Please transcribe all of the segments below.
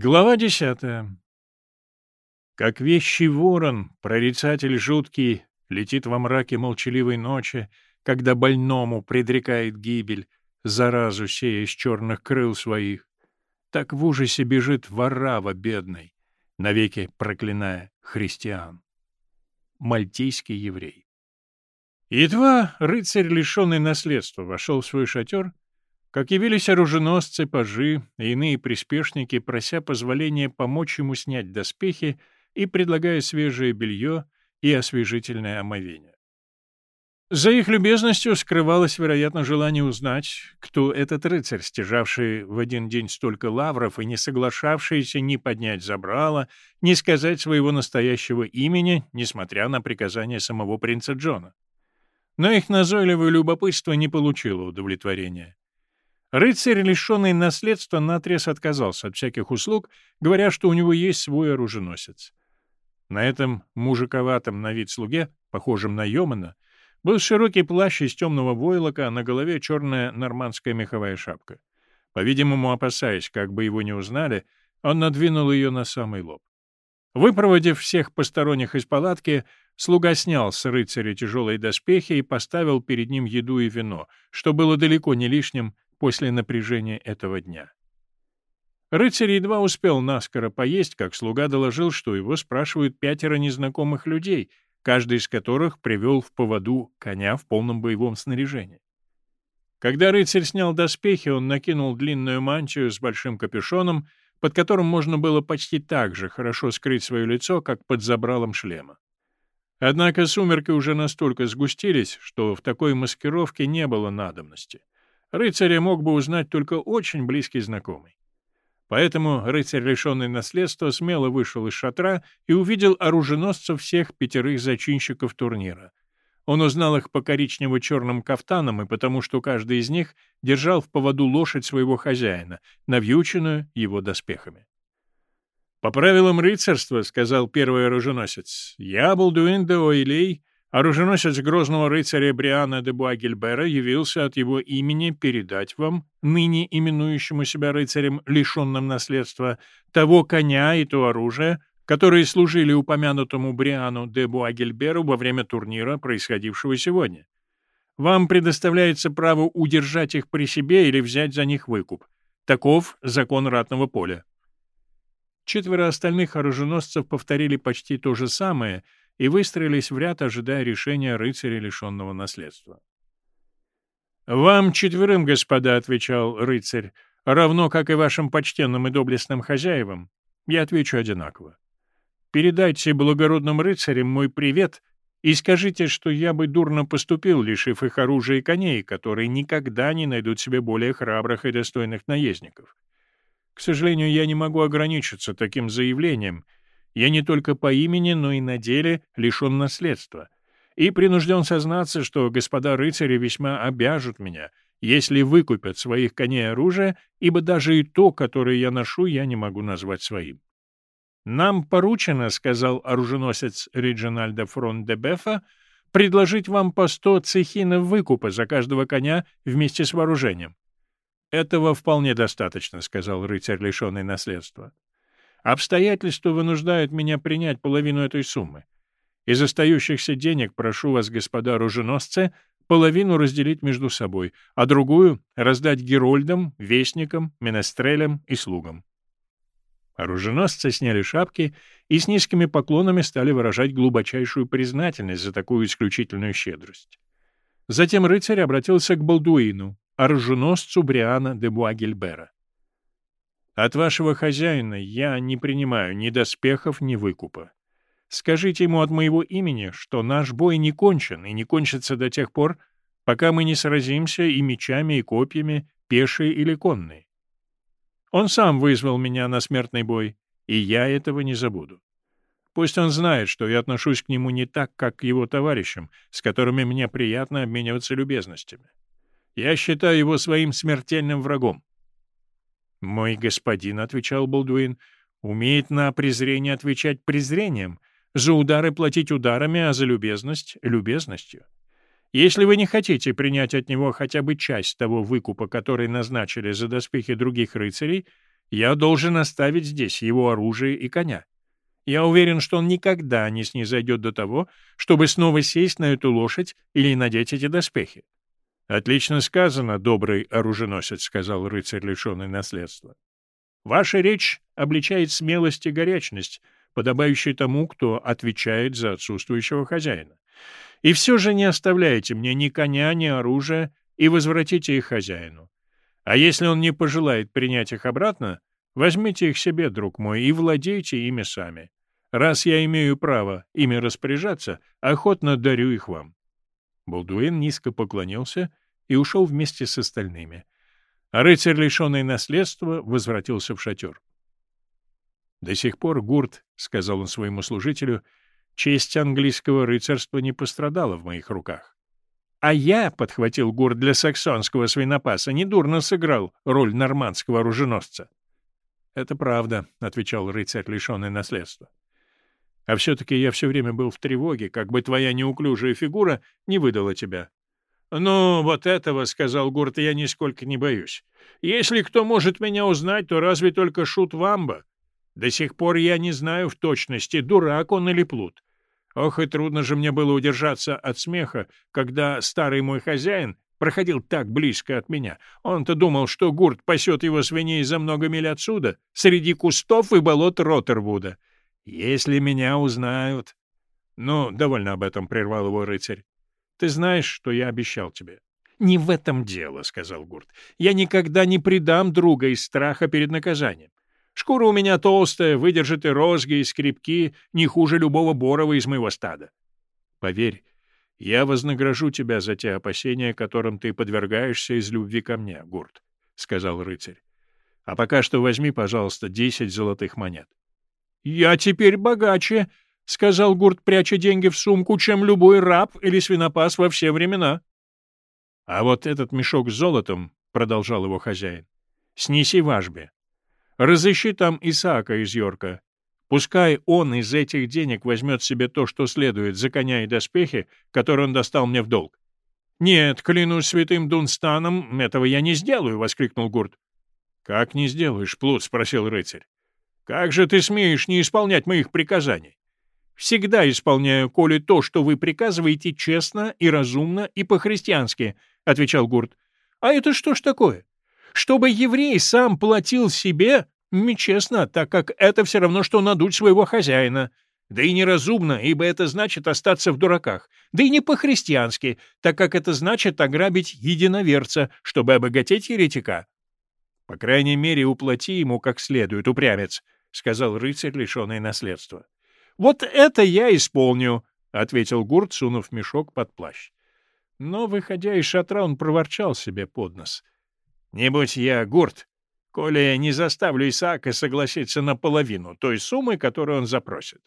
Глава десятая. Как вещий ворон, прорицатель жуткий, летит во мраке молчаливой ночи, когда больному предрекает гибель, заразу сея из черных крыл своих, так в ужасе бежит ворава бедный, навеки проклиная христиан. Мальтийский еврей. Едва рыцарь, лишенный наследства, вошел в свой шатер — как явились оруженосцы, пажи и иные приспешники, прося позволения помочь ему снять доспехи и предлагая свежее белье и освежительное омовение. За их любезностью скрывалось, вероятно, желание узнать, кто этот рыцарь, стяжавший в один день столько лавров и не соглашавшийся ни поднять забрало, ни сказать своего настоящего имени, несмотря на приказание самого принца Джона. Но их назойливое любопытство не получило удовлетворения. Рыцарь, лишенный наследства, наотрез отказался от всяких услуг, говоря, что у него есть свой оруженосец. На этом мужиковатом на вид слуге, похожем на Йомана, был широкий плащ из темного войлока, а на голове черная нормандская меховая шапка. По-видимому, опасаясь, как бы его не узнали, он надвинул ее на самый лоб. Выпроводив всех посторонних из палатки, слуга снял с рыцаря тяжелые доспехи и поставил перед ним еду и вино, что было далеко не лишним после напряжения этого дня. Рыцарь едва успел наскоро поесть, как слуга доложил, что его спрашивают пятеро незнакомых людей, каждый из которых привел в поводу коня в полном боевом снаряжении. Когда рыцарь снял доспехи, он накинул длинную мантию с большим капюшоном, под которым можно было почти так же хорошо скрыть свое лицо, как под забралом шлема. Однако сумерки уже настолько сгустились, что в такой маскировке не было надобности — Рыцаря мог бы узнать только очень близкий знакомый. Поэтому рыцарь, лишенный наследства, смело вышел из шатра и увидел оруженосцев всех пятерых зачинщиков турнира. Он узнал их по коричнево-черным кафтанам и потому, что каждый из них держал в поводу лошадь своего хозяина, навьюченную его доспехами. «По правилам рыцарства, — сказал первый оруженосец, — я, Балдуин де Ойлей, Оруженосец грозного рыцаря Бриана де Буагельбера явился от его имени передать вам, ныне именующему себя рыцарем, лишенным наследства, того коня и то оружие, которые служили упомянутому Бриану де Буагельберу во время турнира, происходившего сегодня. Вам предоставляется право удержать их при себе или взять за них выкуп. Таков закон ратного поля. Четверо остальных оруженосцев повторили почти то же самое — и выстроились в ряд, ожидая решения рыцаря, лишенного наследства. «Вам четверым, господа», — отвечал рыцарь, — «равно как и вашим почтенным и доблестным хозяевам». Я отвечу одинаково. «Передайте благородным рыцарям мой привет и скажите, что я бы дурно поступил, лишив их оружия и коней, которые никогда не найдут себе более храбрых и достойных наездников. К сожалению, я не могу ограничиться таким заявлением — я не только по имени, но и на деле лишен наследства. И принужден сознаться, что господа рыцари весьма обяжут меня, если выкупят своих коней оружие, ибо даже и то, которое я ношу, я не могу назвать своим. «Нам поручено, — сказал оруженосец Реджинальда Фрон де Бефа, — предложить вам по сто цехинов выкупа за каждого коня вместе с вооружением». «Этого вполне достаточно», — сказал рыцарь, лишенный наследства. Обстоятельства вынуждают меня принять половину этой суммы. Из остающихся денег прошу вас, господа оруженосцы, половину разделить между собой, а другую раздать герольдам, вестникам, менестрелям и слугам. Оруженосцы сняли шапки и с низкими поклонами стали выражать глубочайшую признательность за такую исключительную щедрость. Затем рыцарь обратился к Балдуину, оруженосцу Бриана де Буагельбера. От вашего хозяина я не принимаю ни доспехов, ни выкупа. Скажите ему от моего имени, что наш бой не кончен и не кончится до тех пор, пока мы не сразимся и мечами, и копьями, пешие или конные. Он сам вызвал меня на смертный бой, и я этого не забуду. Пусть он знает, что я отношусь к нему не так, как к его товарищам, с которыми мне приятно обмениваться любезностями. Я считаю его своим смертельным врагом. «Мой господин», — отвечал Болдуин, — «умеет на презрение отвечать презрением, за удары платить ударами, а за любезность — любезностью. Если вы не хотите принять от него хотя бы часть того выкупа, который назначили за доспехи других рыцарей, я должен оставить здесь его оружие и коня. Я уверен, что он никогда не снизойдет до того, чтобы снова сесть на эту лошадь или надеть эти доспехи. — Отлично сказано, добрый оруженосец, — сказал рыцарь, лишенный наследства. — Ваша речь обличает смелость и горячность, подобающие тому, кто отвечает за отсутствующего хозяина. И все же не оставляйте мне ни коня, ни оружия и возвратите их хозяину. А если он не пожелает принять их обратно, возьмите их себе, друг мой, и владейте ими сами. Раз я имею право ими распоряжаться, охотно дарю их вам». Болдуин низко поклонился и ушел вместе с остальными. А рыцарь, лишенный наследства, возвратился в шатер. «До сих пор, Гурт, — сказал он своему служителю, — честь английского рыцарства не пострадала в моих руках. А я, — подхватил Гур для саксонского свинопаса, — недурно сыграл роль нормандского оруженосца. — Это правда, — отвечал рыцарь, лишенный наследства. — А все-таки я все время был в тревоге, как бы твоя неуклюжая фигура не выдала тебя. — Ну, вот этого, — сказал Гурт, — я нисколько не боюсь. Если кто может меня узнать, то разве только Шут Вамба. До сих пор я не знаю в точности, дурак он или плут. Ох, и трудно же мне было удержаться от смеха, когда старый мой хозяин проходил так близко от меня. Он-то думал, что гурт пасет его свиней за много миль отсюда, среди кустов и болот Роттервуда. Если меня узнают... Ну, довольно об этом прервал его рыцарь. Ты знаешь, что я обещал тебе. — Не в этом дело, — сказал Гурт. — Я никогда не предам друга из страха перед наказанием. Шкура у меня толстая, выдержит и розги, и скребки, не хуже любого борова из моего стада. Поверь, я вознагражу тебя за те опасения, которым ты подвергаешься из любви ко мне, Гурт, — сказал рыцарь. А пока что возьми, пожалуйста, десять золотых монет. — Я теперь богаче, — сказал Гурт, пряча деньги в сумку, — чем любой раб или свинопас во все времена. — А вот этот мешок с золотом, — продолжал его хозяин, — снеси в Ашбе. Разыщи там Исаака из Йорка. Пускай он из этих денег возьмет себе то, что следует, за коня и доспехи, которые он достал мне в долг. — Нет, клянусь святым Дунстаном, этого я не сделаю! — воскликнул Гурт. — Как не сделаешь, Плут? — спросил рыцарь. — Как же ты смеешь не исполнять моих приказаний? — Всегда исполняю, коли то, что вы приказываете, честно и разумно и по-христиански, — отвечал Гурт. — А это что ж такое? Чтобы еврей сам платил себе, нечестно, так как это все равно, что надуть своего хозяина. Да и неразумно, ибо это значит остаться в дураках. Да и не по-христиански, так как это значит ограбить единоверца, чтобы обогатить еретика. — По крайней мере, уплати ему как следует, упрямец, — сказал рыцарь, лишенный наследства. — Вот это я исполню, — ответил Гурт, сунув мешок под плащ. Но, выходя из шатра, он проворчал себе под нос — не будь я гурт, коли не заставлю Исаака согласиться на половину той суммы, которую он запросит.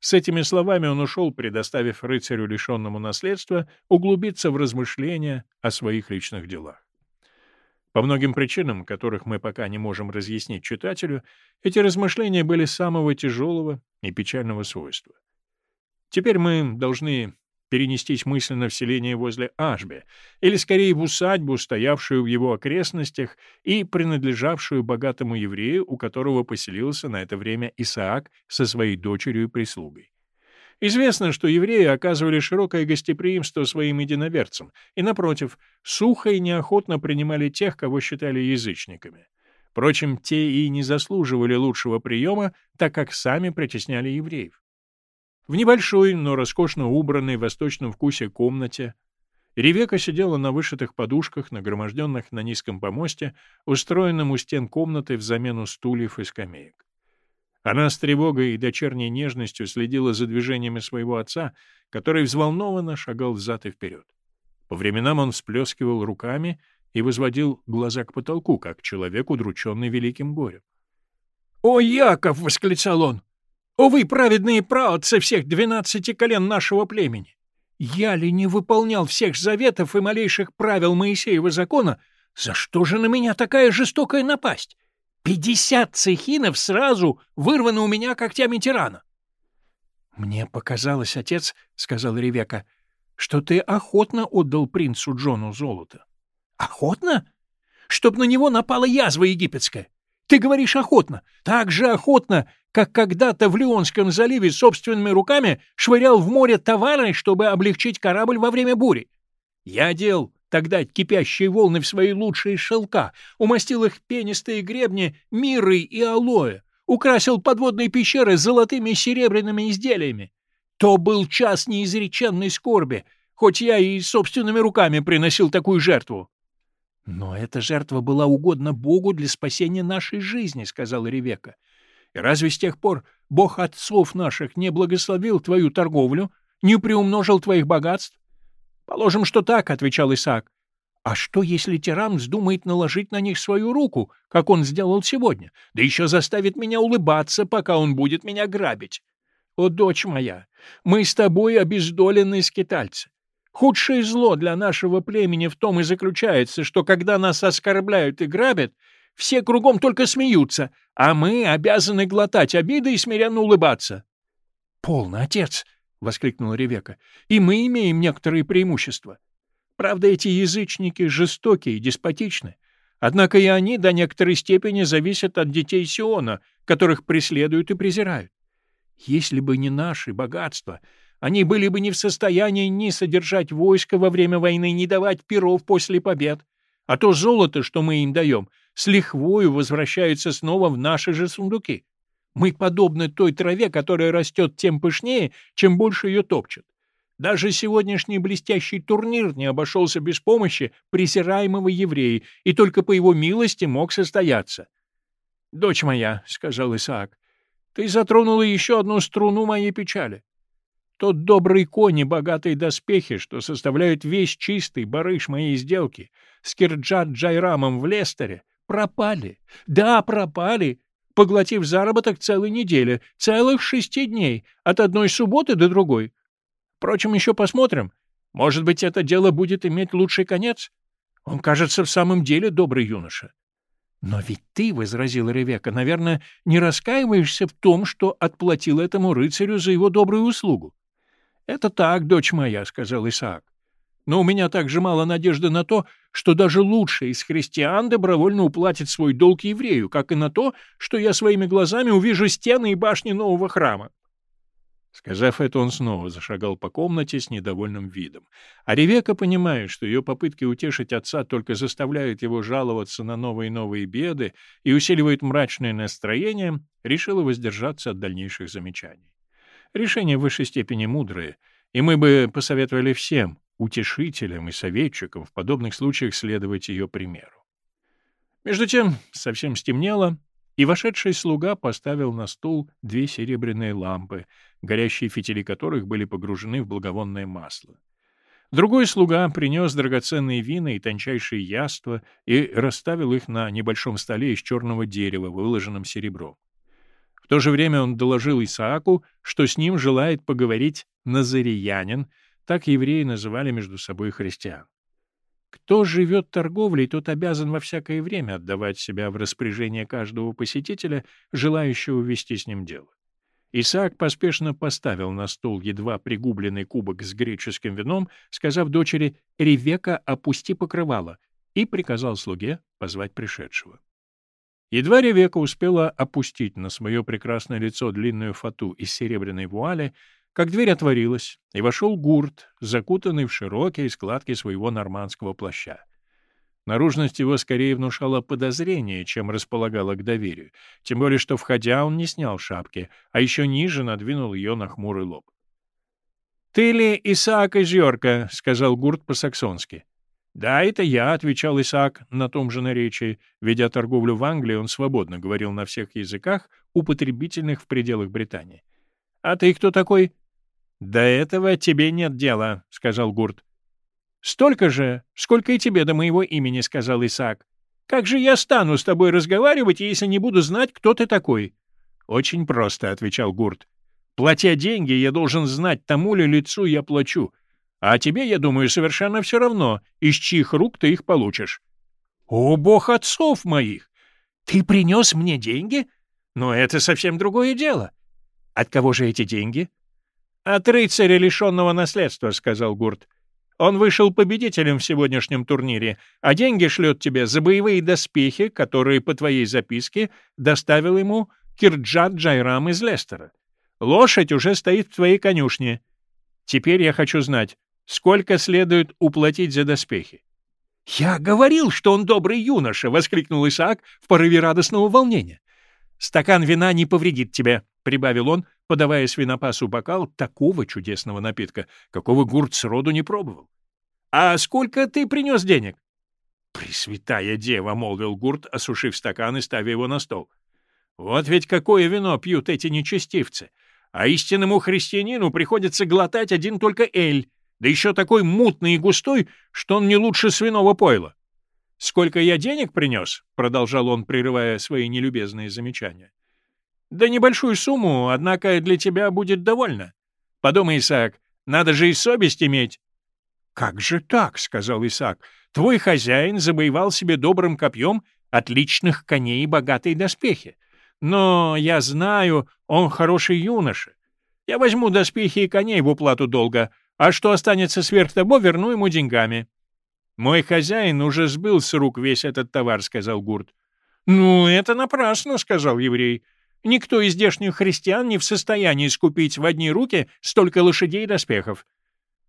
С этими словами он ушел, предоставив рыцарю, лишенному наследства, углубиться в размышления о своих личных делах. По многим причинам, которых мы пока не можем разъяснить читателю, эти размышления были самого тяжелого и печального свойства. Теперь мы должны перенестись мысленно в селение возле Ашбе, или скорее в усадьбу, стоявшую в его окрестностях и принадлежавшую богатому еврею, у которого поселился на это время Исаак со своей дочерью и прислугой. Известно, что евреи оказывали широкое гостеприимство своим единоверцам и, напротив, сухо и неохотно принимали тех, кого считали язычниками. Впрочем, те и не заслуживали лучшего приема, так как сами притесняли евреев. В небольшой, но роскошно убранной в восточном вкусе комнате Ревека сидела на вышитых подушках, нагроможденных на низком помосте, устроенном у стен комнаты в замену стульев и скамеек. Она с тревогой и дочерней нежностью следила за движениями своего отца, который взволнованно шагал взад и вперед. По временам он всплескивал руками и возводил глаза к потолку, как человек, удрученный великим горем. «О, Яков!» — восклицал он. О вы, праведные праотцы всех двенадцати колен нашего племени! Я ли не выполнял всех заветов и малейших правил Моисеева закона? За что же на меня такая жестокая напасть? Пятьдесят цехинов сразу вырваны у меня когтями тирана. — Мне показалось, отец, — сказал Ревека, — что ты охотно отдал принцу Джону золото. — Охотно? Чтоб на него напала язва египетская. Ты говоришь охотно, так же охотно, как когда-то в Леонском заливе собственными руками швырял в море товары, чтобы облегчить корабль во время бури. Я одел тогда кипящие волны в свои лучшие шелка, умастил их пенистые гребни мирой и алоэ, украсил подводные пещеры золотыми и серебряными изделиями. То был час неизреченной скорби, хоть я и собственными руками приносил такую жертву. — Но эта жертва была угодна Богу для спасения нашей жизни, — сказала Ревека. — разве с тех пор Бог отцов наших не благословил твою торговлю, не приумножил твоих богатств? — Положим, что так, — отвечал Исаак. — А что, если тиран вздумает наложить на них свою руку, как он сделал сегодня, да еще заставит меня улыбаться, пока он будет меня грабить? О, дочь моя, мы с тобой обездоленные скитальцы. Худшее зло для нашего племени в том и заключается, что когда нас оскорбляют и грабят, все кругом только смеются, а мы обязаны глотать обиды и смиренно улыбаться. — Полно, отец! — воскликнула Ревека. — И мы имеем некоторые преимущества. Правда, эти язычники жестокие и деспотичны. Однако и они до некоторой степени зависят от детей Сиона, которых преследуют и презирают. Если бы не наши богатства, они были бы не в состоянии ни содержать войско во время войны, ни давать перов после побед. А то золото, что мы им даем, с лихвою возвращается снова в наши же сундуки. Мы подобны той траве, которая растет тем пышнее, чем больше ее топчет. Даже сегодняшний блестящий турнир не обошелся без помощи презираемого еврея, и только по его милости мог состояться. — Дочь моя, — сказал Исаак, — ты затронула еще одну струну моей печали. Тот добрый конь и богатые доспехи, что составляют весь чистый барыш моей сделки с Кирджат Джайрамом в Лестере, пропали. Да, пропали, поглотив заработок целой недели, целых шести дней, от одной субботы до другой. Впрочем, еще посмотрим. Может быть, это дело будет иметь лучший конец? Он кажется в самом деле добрый юноша. «Но ведь ты, — возразила Ревека, — наверное, не раскаиваешься в том, что отплатил этому рыцарю за его добрую услугу. — Это так, дочь моя, — сказал Исаак. Но у меня также мало надежды на то, что даже лучший из христиан добровольно уплатит свой долг еврею, как и на то, что я своими глазами увижу стены и башни нового храма. Сказав это, он снова зашагал по комнате с недовольным видом. А Ревека, понимая, что ее попытки утешить отца только заставляют его жаловаться на новые и новые беды и усиливают мрачное настроение, решила воздержаться от дальнейших замечаний. Решение в высшей степени мудрое, и мы бы посоветовали всем, утешителям и советчикам, в подобных случаях следовать ее примеру. Между тем совсем стемнело, и вошедший слуга поставил на стул две серебряные лампы, горящие фитили которых были погружены в благовонное масло. Другой слуга принес драгоценные вина и тончайшие яства и расставил их на небольшом столе из черного дерева, выложенном серебром. В то же время он доложил Исааку, что с ним желает поговорить назариянин, так евреи называли между собой христиан. Кто живет торговлей, тот обязан во всякое время отдавать себя в распоряжение каждого посетителя, желающего вести с ним дело. Исаак поспешно поставил на стол едва пригубленный кубок с греческим вином, сказав дочери «Ревека, опусти покрывало», и приказал слуге позвать пришедшего. Едва Ревека успела опустить на свое прекрасное лицо длинную фату из серебряной вуали, как дверь отворилась, и вошел гурт, закутанный в широкие складки своего нормандского плаща. Наружность его скорее внушала подозрение, чем располагала к доверию, тем более что, входя, он не снял шапки, а еще ниже надвинул ее на хмурый лоб. — Ты ли Исаак из Йорка? — сказал гурт по-саксонски. «Да, это я», — отвечал Исаак на том же наречии. Ведя торговлю в Англии, он свободно говорил на всех языках, употребительных в пределах Британии. «А ты кто такой?» «До этого тебе нет дела», — сказал Гурт. «Столько же, сколько и тебе до моего имени», — сказал Исаак. «Как же я стану с тобой разговаривать, если не буду знать, кто ты такой?» «Очень просто», — отвечал Гурт. «Платя деньги, я должен знать, тому ли лицу я плачу. А тебе, я думаю, совершенно все равно, из чьих рук ты их получишь. — О, бог отцов моих! Ты принес мне деньги? Но это совсем другое дело. От кого же эти деньги? — От рыцаря, лишенного наследства, — сказал Гурт. Он вышел победителем в сегодняшнем турнире, а деньги шлет тебе за боевые доспехи, которые, по твоей записке, доставил ему Кирджат Джайрам из Лестера. Лошадь уже стоит в твоей конюшне. Теперь я хочу знать, сколько следует уплатить за доспехи. — Я говорил, что он добрый юноша! — воскликнул Исаак в порыве радостного волнения. — Стакан вина не повредит тебе, — прибавил он, подавая свинопасу бокал такого чудесного напитка, какого гурт сроду не пробовал. — А сколько ты принес денег? — Пресвятая дева, — молвил гурт, осушив стакан и ставя его на стол. — Вот ведь какое вино пьют эти нечестивцы! А истинному христианину приходится глотать один только эль, да еще такой мутный и густой, что он не лучше свиного пойла. — Сколько я денег принес? — продолжал он, прерывая свои нелюбезные замечания. — Да небольшую сумму, однако для тебя будет довольно. Подумай, Исаак, надо же и совесть иметь. — Как же так? — сказал Исаак. — Твой хозяин завоевал себе добрым копьем отличных коней и богатые доспехи. Но я знаю, он хороший юноша. Я возьму доспехи и коней в уплату долга, а что останется сверх того, верну ему деньгами. — Мой хозяин уже сбыл с рук весь этот товар, — сказал Гурт. — Ну, это напрасно, — сказал еврей. Никто из здешних христиан не в состоянии скупить в одни руки столько лошадей и доспехов.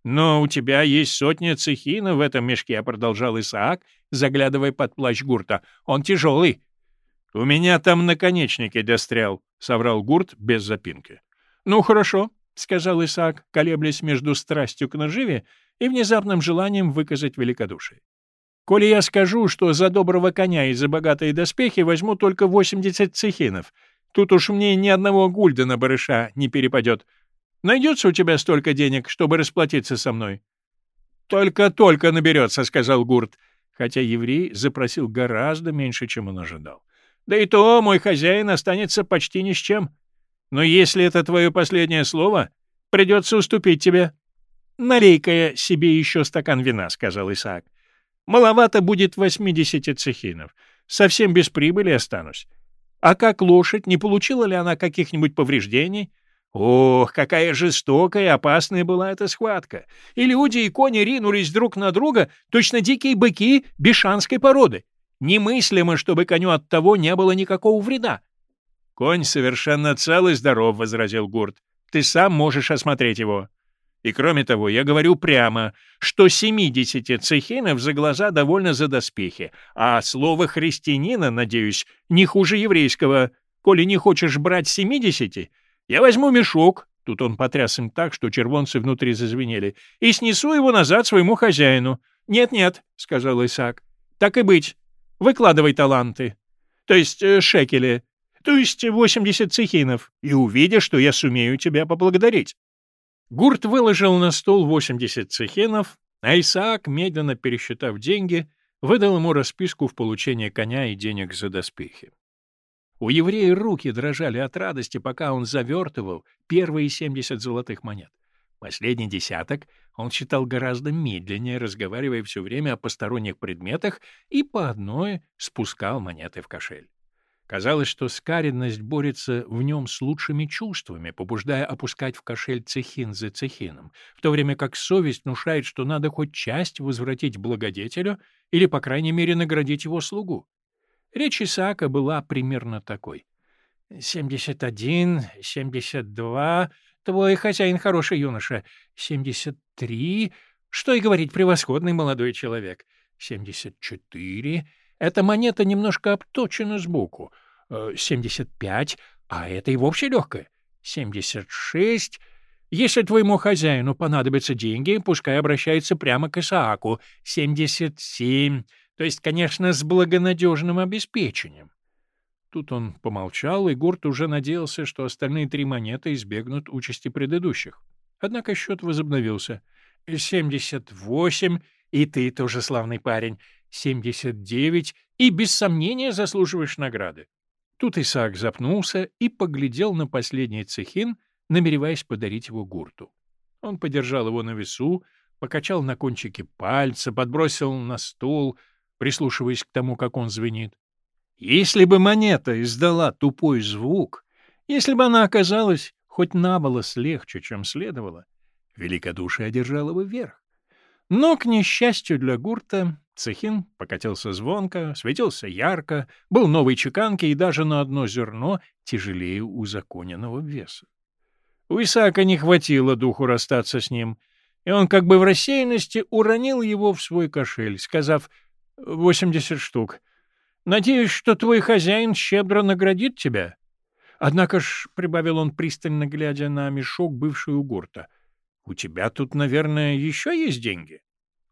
«Но у тебя есть сотня цехина в этом мешке», — продолжал Исаак, заглядывая под плащ Гурта. «Он тяжелый. «У меня там наконечники дострял», — соврал Гурт без запинки. «Ну, хорошо», — сказал Исаак, колеблясь между страстью к наживе и внезапным желанием выказать великодушие. «Коли я скажу, что за доброго коня и за богатые доспехи возьму только 80 цехинов, тут уж мне ни одного гульдена барыша не перепадет. Найдется у тебя столько денег, чтобы расплатиться со мной?» «Только-только наберется», — сказал Гурт, хотя еврей запросил гораздо меньше, чем он ожидал. Да и то мой хозяин останется почти ни с чем. Но если это твое последнее слово, придется уступить тебе. — Налей-ка себе еще стакан вина, — сказал Исаак. — Маловато будет восьмидесяти цехинов. Совсем без прибыли останусь. А как лошадь, не получила ли она каких-нибудь повреждений? Ох, какая жестокая и опасная была эта схватка! И люди, и кони ринулись друг на друга, точно дикие быки бешанской породы. Немыслимо, чтобы коню от того не было никакого вреда. — Конь совершенно цел и здоров, — возразил Гурт. — Ты сам можешь осмотреть его. И кроме того, я говорю прямо, что семидесяти цехинов за глаза довольно за доспехи, а слово христианина, надеюсь, не хуже еврейского. Коли не хочешь брать семидесяти, я возьму мешок, тут он потряс им так, что червонцы внутри зазвенели, и снесу его назад своему хозяину. «Нет-нет», — сказал Исаак, — «так и быть. Выкладывай таланты. То есть э, шекели. То есть 80 цехинов. И увидишь, что я сумею тебя поблагодарить. Гурт выложил на стол 80 цехинов, а Исаак, медленно пересчитав деньги, выдал ему расписку в получение коня и денег за доспехи. У еврея руки дрожали от радости, пока он завертывал первые 70 золотых монет. Последний десяток он читал гораздо медленнее, разговаривая все время о посторонних предметах и по одной спускал монеты в кошель. Казалось, что скаридность борется в нем с лучшими чувствами, побуждая опускать в кошель цехин за цехином, в то время как совесть внушает, что надо хоть часть возвратить благодетелю или, по крайней мере, наградить его слугу. Речь Исаака была примерно такой. «Семьдесят один, семьдесят два, Твой хозяин хороший юноша. Семьдесят три. Что и говорить, превосходный молодой человек. Семьдесят четыре. Эта монета немножко обточена сбоку. Э, семьдесят пять. А это и вовсе легкая. Семьдесят шесть. Если твоему хозяину понадобятся деньги, пускай обращается прямо к Исааку. Семьдесят семь. То есть, конечно, с благонадежным обеспечением. Тут он помолчал, и Гурт уже надеялся, что остальные три монеты избегнут участи предыдущих. Однако счет возобновился. «Семьдесят восемь, и ты тоже славный парень. Семьдесят девять, и без сомнения заслуживаешь награды». Тут Исаак запнулся и поглядел на последний цехин, намереваясь подарить его Гурту. Он подержал его на весу, покачал на кончике пальца, подбросил на стол, прислушиваясь к тому, как он звенит. Если бы монета издала тупой звук, если бы она оказалась хоть на волос легче, чем следовало, великодушие одержало бы верх. Но, к несчастью для гурта, Цехин покатился звонко, светился ярко, был новой чеканки и даже на одно зерно тяжелее узаконенного веса. У Исаака не хватило духу расстаться с ним, и он как бы в рассеянности уронил его в свой кошель, сказав «восемьдесят штук». «Надеюсь, что твой хозяин щедро наградит тебя». Однако ж, — прибавил он, пристально глядя на мешок, бывший у гурта, — у тебя тут, наверное, еще есть деньги?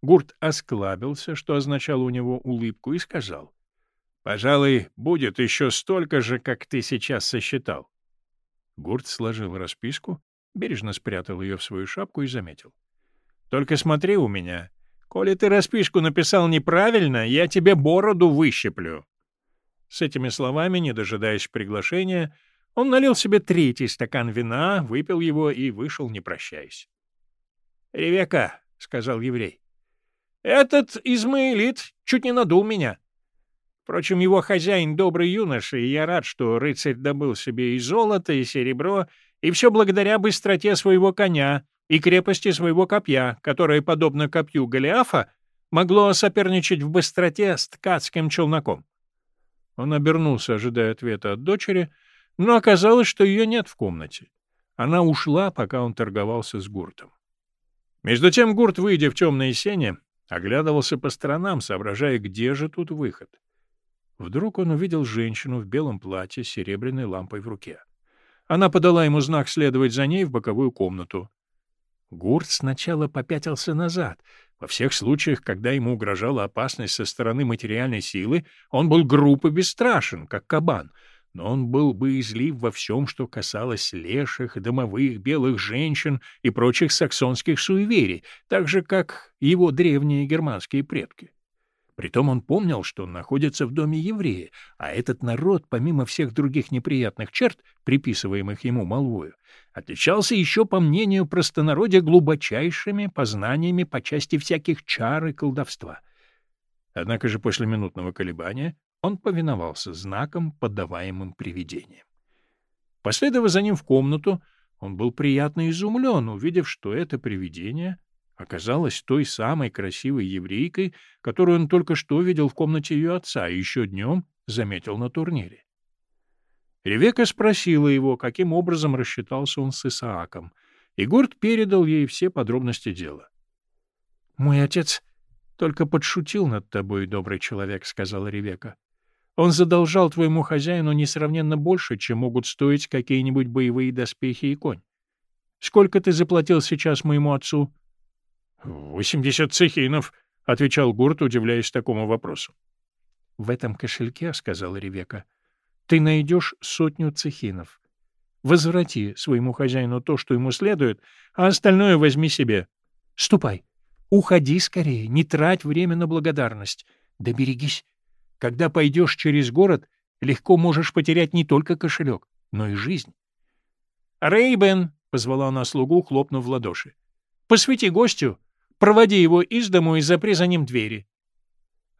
Гурт осклабился, что означало у него улыбку, и сказал. — Пожалуй, будет еще столько же, как ты сейчас сосчитал. Гурт сложил расписку, бережно спрятал ее в свою шапку и заметил. — Только смотри у меня. Коли ты расписку написал неправильно, я тебе бороду выщеплю. С этими словами, не дожидаясь приглашения, он налил себе третий стакан вина, выпил его и вышел, не прощаясь. — Ревека, — сказал еврей, этот Измаилит чуть не надул меня. Впрочем, его хозяин добрый юноша, и я рад, что рыцарь добыл себе и золото, и серебро, и все благодаря быстроте своего коня и крепости своего копья, которое, подобно копью Голиафа, могло соперничать в быстроте с ткацким челноком. Он обернулся, ожидая ответа от дочери, но оказалось, что ее нет в комнате. Она ушла, пока он торговался с Гуртом. Между тем Гурт, выйдя в темные сени, Оглядывался по сторонам, соображая, где же тут выход. Вдруг он увидел женщину в белом платье с серебряной лампой в руке. Она подала ему знак следовать за ней в боковую комнату. Гурт сначала попятился назад. Во всех случаях, когда ему угрожала опасность со стороны материальной силы, он был груб и бесстрашен, как кабан — но он был боязлив во всем, что касалось леших, домовых, белых женщин и прочих саксонских суеверий, так же, как его древние германские предки. Притом он помнил, что он находится в доме еврея, а этот народ, помимо всех других неприятных черт, приписываемых ему молвою, отличался еще, по мнению простонародья, глубочайшими познаниями по части всяких чар и колдовства. Однако же после минутного колебания он повиновался знакам, подаваемым привидением. Последовав за ним в комнату, он был приятно изумлен, увидев, что это привидение оказалось той самой красивой еврейкой, которую он только что видел в комнате ее отца и еще днем заметил на турнире. Ревека спросила его, каким образом рассчитался он с Исааком, и Гурт передал ей все подробности дела. — Мой отец только подшутил над тобой, добрый человек, — сказала Ревека. Он задолжал твоему хозяину несравненно больше, чем могут стоить какие-нибудь боевые доспехи и конь. Сколько ты заплатил сейчас моему отцу? — Восемьдесят цехинов, — отвечал Гурт, удивляясь такому вопросу. — В этом кошельке, — сказала Ревека, — ты найдешь сотню цехинов. Возврати своему хозяину то, что ему следует, а остальное возьми себе. Ступай. Уходи скорее, не трать время на благодарность. Да берегись, когда пойдешь через город, легко можешь потерять не только кошелек, но и жизнь. «Рейбен!» — позвала она слугу, хлопнув в ладоши. «Посвети гостю, проводи его из дому и запри за ним двери».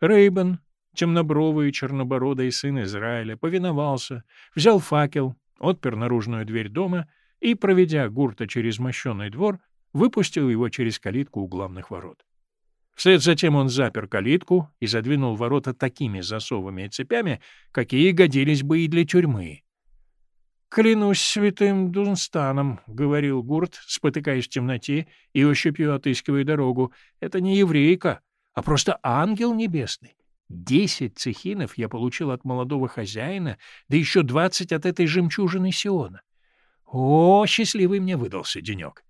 Рейбен, темнобровый чернобородый сын Израиля, повиновался, взял факел, отпер наружную дверь дома и, проведя гурта через мощенный двор, выпустил его через калитку у главных ворот. Вслед за тем он запер калитку и задвинул ворота такими засовами и цепями, какие годились бы и для тюрьмы. «Клянусь святым Дунстаном», — говорил Гурт, спотыкаясь в темноте и ощупью отыскивая дорогу, — «это не еврейка, а просто ангел небесный. Десять цехинов я получил от молодого хозяина, да еще двадцать от этой жемчужины Сиона. О, счастливый мне выдался денек.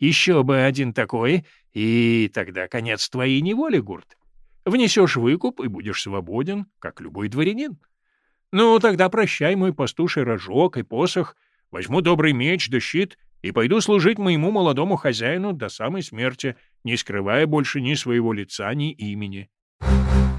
Еще бы один такой, и тогда конец твоей неволе, Гурт. Внесешь выкуп и будешь свободен, как любой дворянин. Ну, тогда прощай мой пастуший рожок и посох, возьму добрый меч да щит и пойду служить моему молодому хозяину до самой смерти, не скрывая больше ни своего лица, ни имени. Thank you.